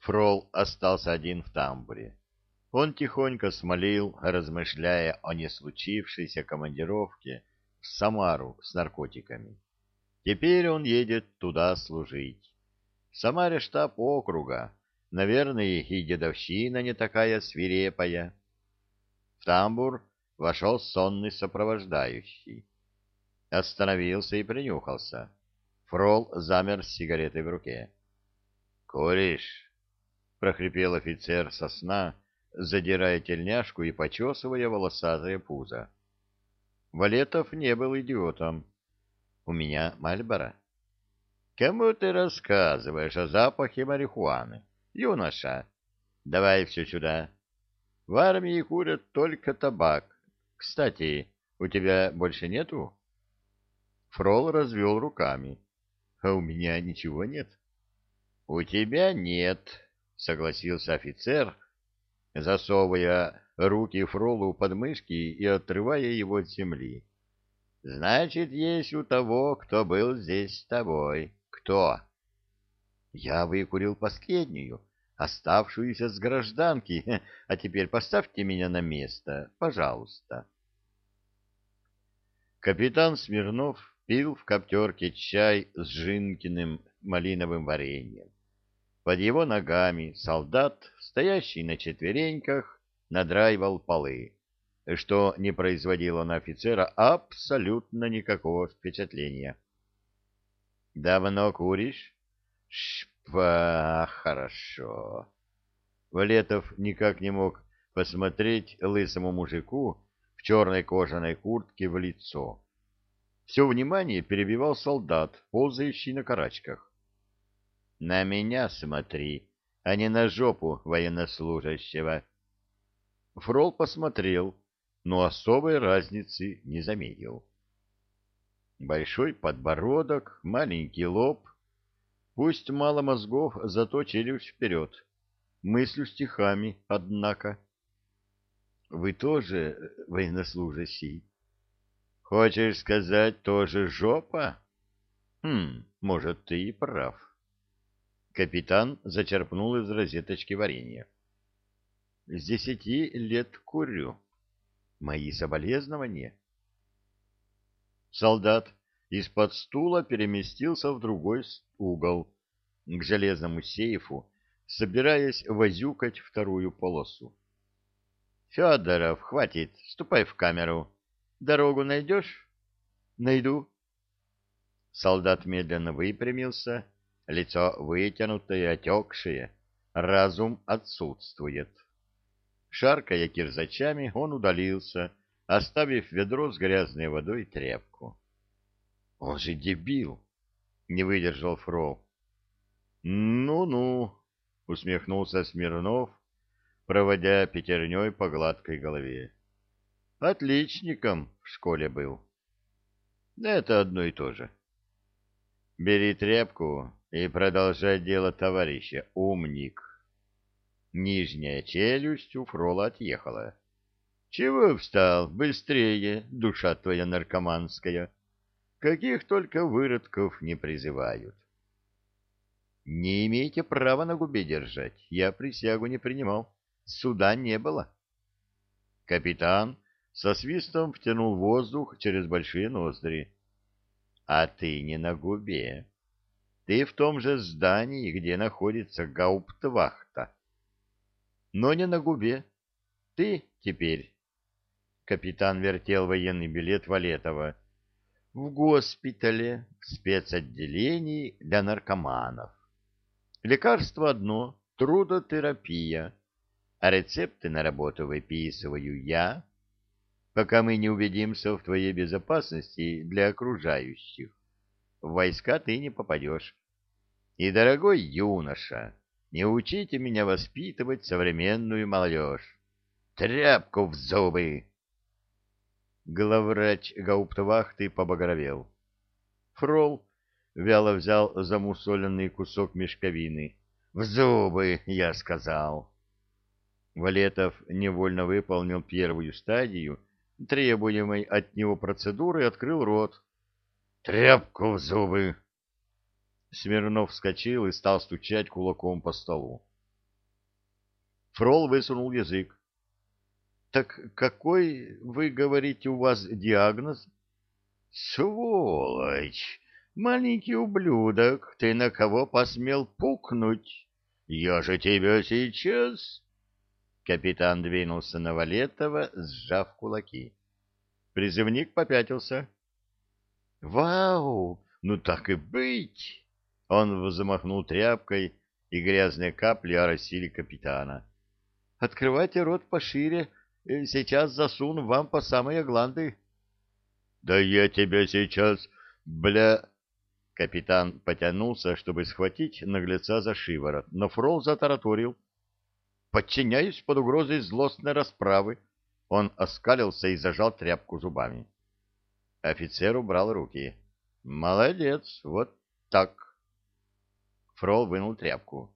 Фрол остался один в тамбуре. Он тихонько смолил, размышляя о не случившейся командировке в Самару с наркотиками. Теперь он едет туда служить. В Самаре штаб округа. Наверное, и дедовщина не такая свирепая. В тамбур вошел сонный сопровождающий. Остановился и принюхался. Фрол замер с сигаретой в руке. «Куришь?» — прохрипел офицер со сна, задирая тельняшку и почесывая волосатое пузо. Валетов не был идиотом. «У меня Мальбора». «Кому ты рассказываешь о запахе марихуаны, юноша? Давай все сюда. В армии курят только табак. Кстати, у тебя больше нету?» Фрол развел руками а у меня ничего нет. — У тебя нет, — согласился офицер, засовывая руки Фролу под мышки и отрывая его от земли. — Значит, есть у того, кто был здесь с тобой. Кто? — Я выкурил последнюю, оставшуюся с гражданки, а теперь поставьте меня на место, пожалуйста. Капитан Смирнов пил в коптерке чай с жинкиным малиновым вареньем. Под его ногами солдат, стоящий на четвереньках, надраивал полы, что не производило на офицера абсолютно никакого впечатления. — Давно куришь? — Шпа, хорошо. Валетов никак не мог посмотреть лысому мужику в черной кожаной куртке в лицо все внимание перебивал солдат, ползающий на карачках. — На меня смотри, а не на жопу военнослужащего. Фрол посмотрел, но особой разницы не заметил. Большой подбородок, маленький лоб. Пусть мало мозгов, зато челюсть вперед. Мыслю стихами, однако. — Вы тоже военнослужащий? Хочешь сказать, тоже жопа? Хм, может, ты и прав. Капитан зачерпнул из розеточки варенье. С десяти лет курю. Мои соболезнования. Солдат из-под стула переместился в другой угол, к железному сейфу, собираясь возюкать вторую полосу. — Федоров, хватит, ступай в камеру. Дорогу найдешь? Найду. Солдат медленно выпрямился, лицо вытянутое, отекшее, разум отсутствует. Шаркая кирзачами, он удалился, оставив ведро с грязной водой и тряпку. — Он же дебил! — не выдержал Фрол. «Ну — Ну-ну, — усмехнулся Смирнов, проводя пятерней по гладкой голове. Отличником в школе был. Это одно и то же. Бери тряпку и продолжай дело товарища. Умник. Нижняя челюсть у Фрола отъехала. Чего встал? Быстрее, душа твоя наркоманская. Каких только выродков не призывают. Не имеете права на губе держать. Я присягу не принимал. Суда не было. Капитан со свистом втянул воздух через большие ноздри. — А ты не на губе. Ты в том же здании, где находится гауптвахта. Но не на губе. Ты теперь... Капитан вертел военный билет Валетова. В госпитале, в спецотделении для наркоманов. Лекарство одно — трудотерапия. А рецепты на работу выписываю я пока мы не убедимся в твоей безопасности для окружающих. В войска ты не попадешь. И, дорогой юноша, не учите меня воспитывать современную молодежь. Тряпку в зубы! Главврач гауптвахты побагровел. Фрол вяло взял замусоленный кусок мешковины. «В зубы!» — я сказал. Валетов невольно выполнил первую стадию требуемой от него процедуры, открыл рот. «Тряпку в зубы!» Смирнов вскочил и стал стучать кулаком по столу. Фрол высунул язык. — Так какой, вы говорите, у вас диагноз? — Сволочь! Маленький ублюдок, ты на кого посмел пукнуть? Я же тебя сейчас... Капитан двинулся на Валетова, сжав кулаки. Призывник попятился. «Вау! Ну так и быть!» Он взмахнул тряпкой, и грязные капли оросили капитана. «Открывайте рот пошире, э, сейчас засуну вам по самые гланды». «Да я тебя сейчас, бля...» Капитан потянулся, чтобы схватить наглеца за шиворот, но Фрол затараторил. «Подчиняюсь под угрозой злостной расправы». Он оскалился и зажал тряпку зубами. Офицер убрал руки. «Молодец, вот так». Фрол вынул тряпку.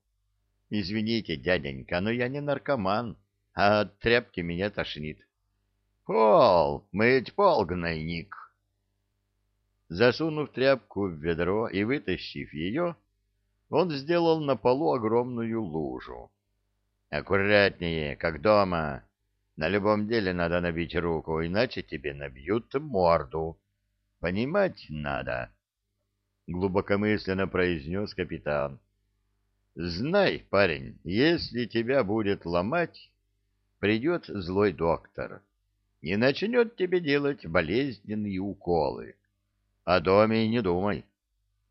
«Извините, дяденька, но я не наркоман, а от тряпки меня тошнит». «Пол, мыть пол, гнойник!» Засунув тряпку в ведро и вытащив ее, он сделал на полу огромную лужу. «Аккуратнее, как дома. На любом деле надо набить руку, иначе тебе набьют морду. Понимать надо», — глубокомысленно произнес капитан. «Знай, парень, если тебя будет ломать, придет злой доктор и начнет тебе делать болезненные уколы. О доме не думай.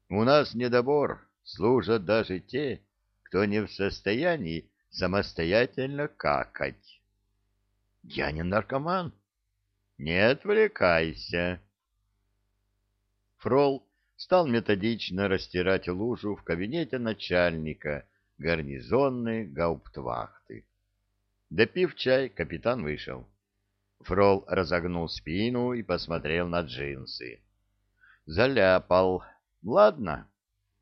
У нас недобор, служат даже те, кто не в состоянии самостоятельно какать. Я не наркоман. Не отвлекайся. Фрол стал методично растирать лужу в кабинете начальника гарнизонной гауптвахты. Допив чай, капитан вышел. Фрол разогнул спину и посмотрел на джинсы. Заляпал. Ладно,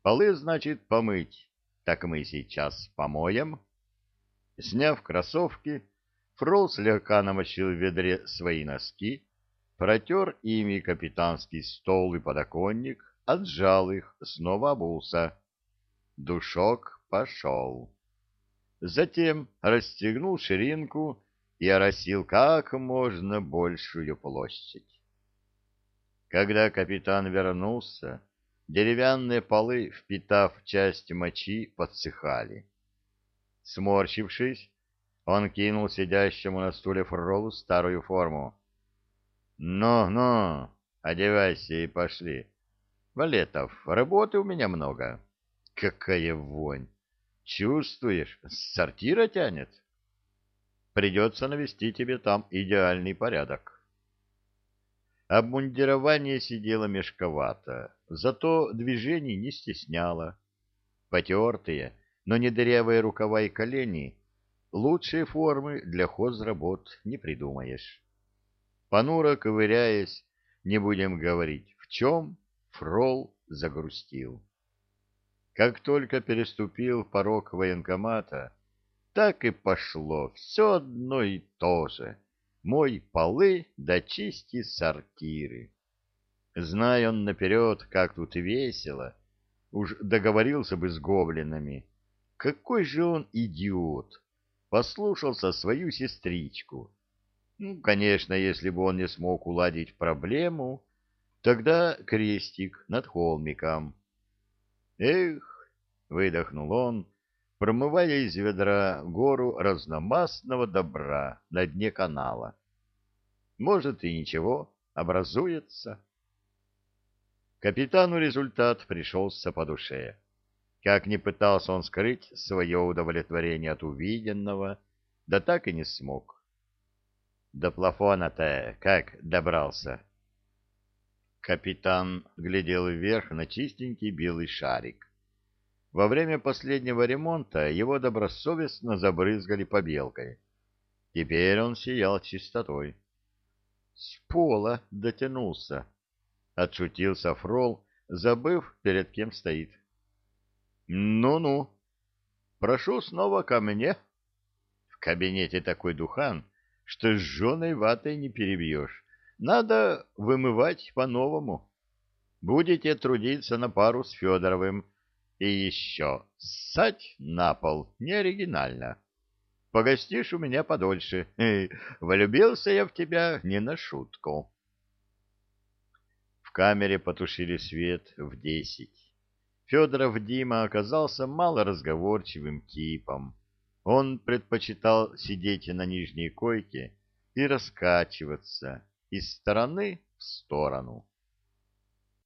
полы, значит, помыть. Так мы сейчас помоем. Сняв кроссовки, Фрол слегка намочил в ведре свои носки, протер ими капитанский стол и подоконник, отжал их, снова обулся. Душок пошел. Затем расстегнул ширинку и оросил как можно большую площадь. Когда капитан вернулся, деревянные полы, впитав часть мочи, подсыхали. Сморщившись, он кинул сидящему на стуле Фролу старую форму. «Ну, ну, одевайся и пошли. Валетов, работы у меня много. Какая вонь! Чувствуешь, с сортира тянет? Придется навести тебе там идеальный порядок». Обмундирование сидело мешковато, зато движений не стесняло. Потертые, но не дырявые рукава и колени — лучшие формы для хозработ не придумаешь. Понуро ковыряясь, не будем говорить, в чем Фрол загрустил. Как только переступил порог военкомата, так и пошло все одно и то же — мой полы да чисти сортиры. Зная он наперед, как тут весело, уж договорился бы с гоблинами. Какой же он идиот! Послушался свою сестричку. Ну, конечно, если бы он не смог уладить проблему, тогда крестик над холмиком. Эх, выдохнул он, промывая из ведра гору разномастного добра на дне канала. Может и ничего, образуется. Капитану результат пришелся по душе. Как ни пытался он скрыть свое удовлетворение от увиденного, да так и не смог. До плафона-то как добрался? Капитан глядел вверх на чистенький белый шарик. Во время последнего ремонта его добросовестно забрызгали побелкой. Теперь он сиял чистотой. С пола дотянулся, — отшутился Фрол, забыв, перед кем стоит. «Ну-ну, прошу снова ко мне». В кабинете такой духан, что с жженой ватой не перебьешь. Надо вымывать по-новому. Будете трудиться на пару с Федоровым, и еще ссать на пол не оригинально. погостишь у меня подольше. Влюбился я в тебя не на шутку. В камере потушили свет в десять. Федоров Дима оказался малоразговорчивым типом. Он предпочитал сидеть на нижней койке и раскачиваться из стороны в сторону.